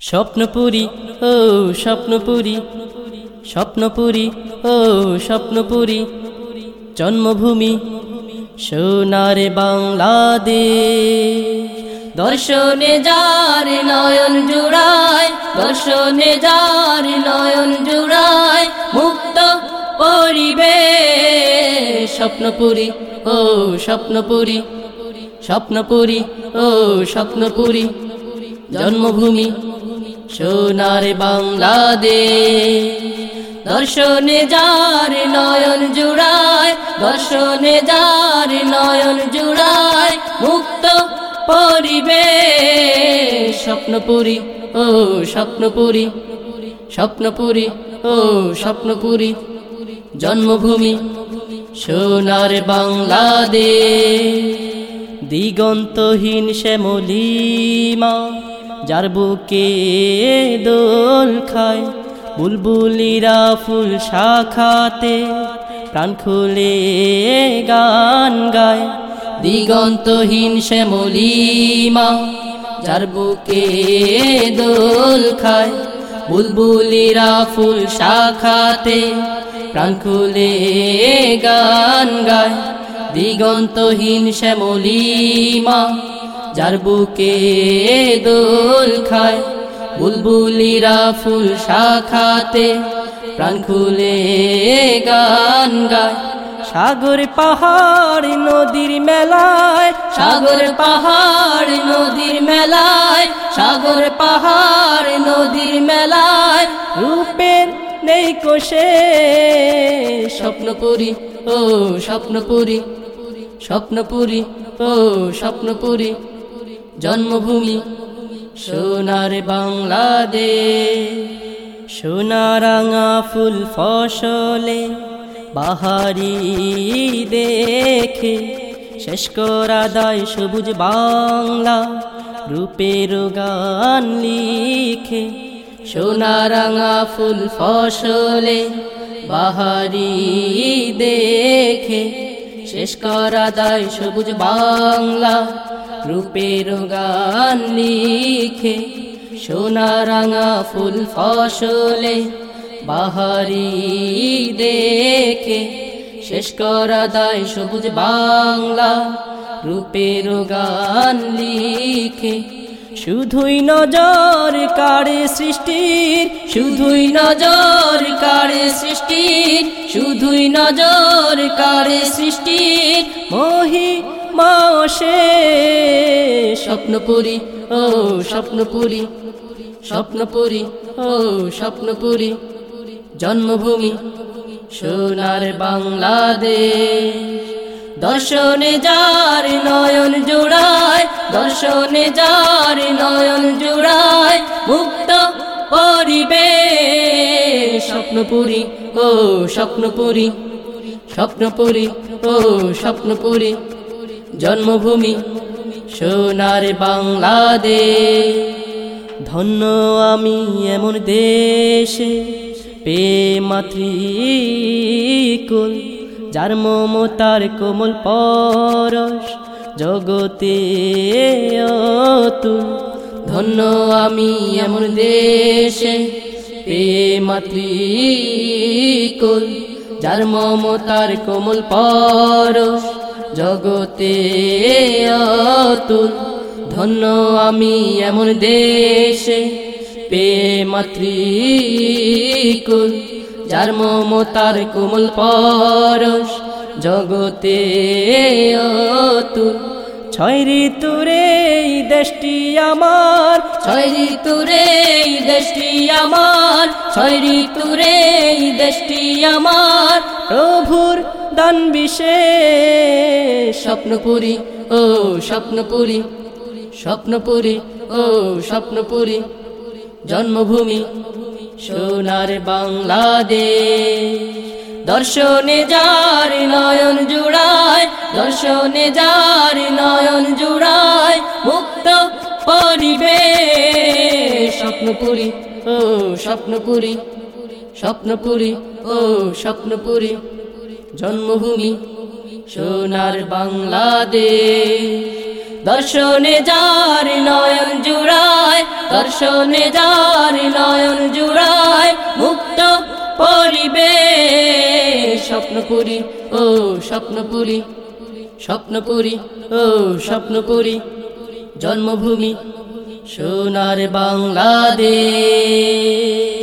স্বপ্নপুরি, ও স্বপ্নপুরি। স্বপ্নপুরি, ও স্বপ্নপুরি। জন্মভূমি, সোনার বাংলাদেশ। দর্শনে যার নয়ন জুড়ায়, দর্শনে যার নয়ন জুড়ায় মুক্ত পরিবেশ। স্বপ্নপুরি, ও স্বপ্নপুরি। স্বপ্নপুরি, ও স্বপ্নপুরি। জন্মভূমি সোনার বাংলাদেশ। দর্শনে যার নয়ন জুড়ায়, দর্শনে যার নয়ন জুড়ায়, মুক্ত পরিবেশ। স্বপ্নপুরী, ও স্বপ্নপুরী স্বপ্নপুরী, ও স্বপ্নপুরী। জন্মভূমি, সোনার বাংলাদেশ। দিগন্তহীন শ্যামলিমা। যার বুকে দোল খায়, বুলবুলিরা ফুল শাখাতে প্রাণ খুলে গান গায়। দিগন্তহীন শ্যামলিমা যার বুকে দোল খায়, বুলবুলিরা ফুল শাখাতে প্রাণ খুলে গান গায়। দিগন্তহীন শ্যামলিমা যার বুকে দোল খায়, বুলবুলিরা ফুল শাখাতে প্রাণ খুলে গান গায়। সাগর পাহাড় নদীর মেলায়, সাগর পাহাড় নদীর মেলায়, সাগর পাহাড় নদীর মেলায়। রূপের নেই কোষে স্বপ্নপুরি, ও স্বপ্নপুরি স্বপ্নপুরি, ও স্বপ্নপুরি। জন্মভূমি। সোনার বাংলাদেশ, সোনারাঙা ফুল ফসলে বাহারি দেখে শেষ করা দায় সবুজ বাংলা রূপের গান লিখে। সোনারাঙা ফুল ফসলে বাহারি দেখে শেষ করা দায় সবুজ বাংলা রূপের গান লিখে সোনারাঙা ফুল ফসলে বাহারি দেখে শেষ করা দায় সবুজ বাংলা। রূপের গান লিখে শুধুই নজর কারে সৃষ্টির, শুধুই নজর কারে সৃষ্টির, শুধুই নজর কারে সৃষ্টির। মহি মাসে স্বপ্নপুরি, ও স্বপ্নপুরি স্বপ্নপুরি, ও স্বপ্নপুরি, জন্মভূমি সোনার বাংলাদেশ। দর্শনে যার নয়ন জোড়ায়, দর্শনে যার নয়ন জোড়ায়, মুক্ত পরিবেশ। স্বপ্নপুরি, ও স্বপ্নপুরি স্বপ্নপুরি, ও স্বপ্নপুরি জন্মভূমি, সোনার বাংলাদেশ। ধন্য আমি এমন দেশে পে মাতৃকুল, যার মমতার কোমল পরশ জগতে অতুল। ধন্য আমি এমন দেশে পে মাতৃকুল, যার মমতার কোমল পরশ জগতে অতুল, ধন্য আমি এমন দেশে পে মাতৃকুল যার মমতার কোমল পরশ জগতে অতুল। ছয় ঋতুরে দেশটি আমার। ছয় ঋতুরে দেশটি আমার। ছয় ঋতুরে দেশটি আমার। প্রভুর দান বিশেষ। স্বপ্নপুরি, ও স্বপ্নপুরি। স্বপ্নপুরি, ও স্বপ্নপুরি। জন্মভূমি, সোনার বাংলাদেশ। দর্শনে যার নয়ন জুড়ায়, দর্শনে যার নয়ন জুড়ায়, মুক্ত স্বপ্নপুরি ও স্বপ্নপুরী স্বপ্নপুরী ও স্বপ্নপুরী জন্মভূমি সোনার বাংলাদেশ। দর্শনে যার নয়ন জুড়ায়, দর্শনে যার নয়ন জুড়ায় মুক্ত পরিবেশ। স্বপ্নপুরী ও স্বপ্নপুরী স্বপ্নপুরী ও স্বপ্নপুরী জন্মভূমি সোনার বাংলাদেশ।